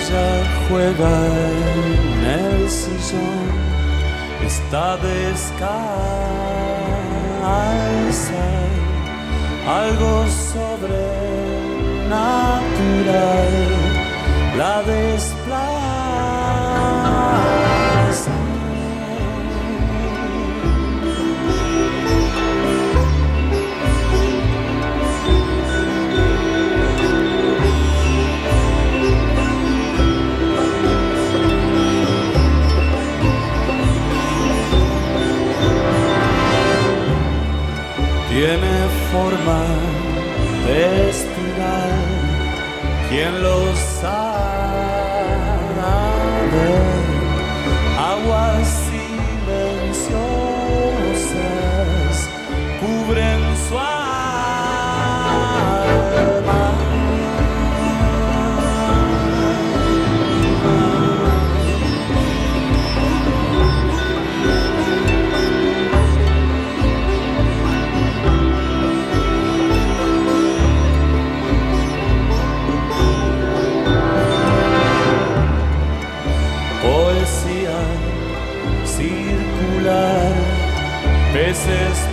Ella juega en el sillón, está descalza, algo sobrenatural la desplaza. Tiene forma de espiral, ¿quién lo sabe? this is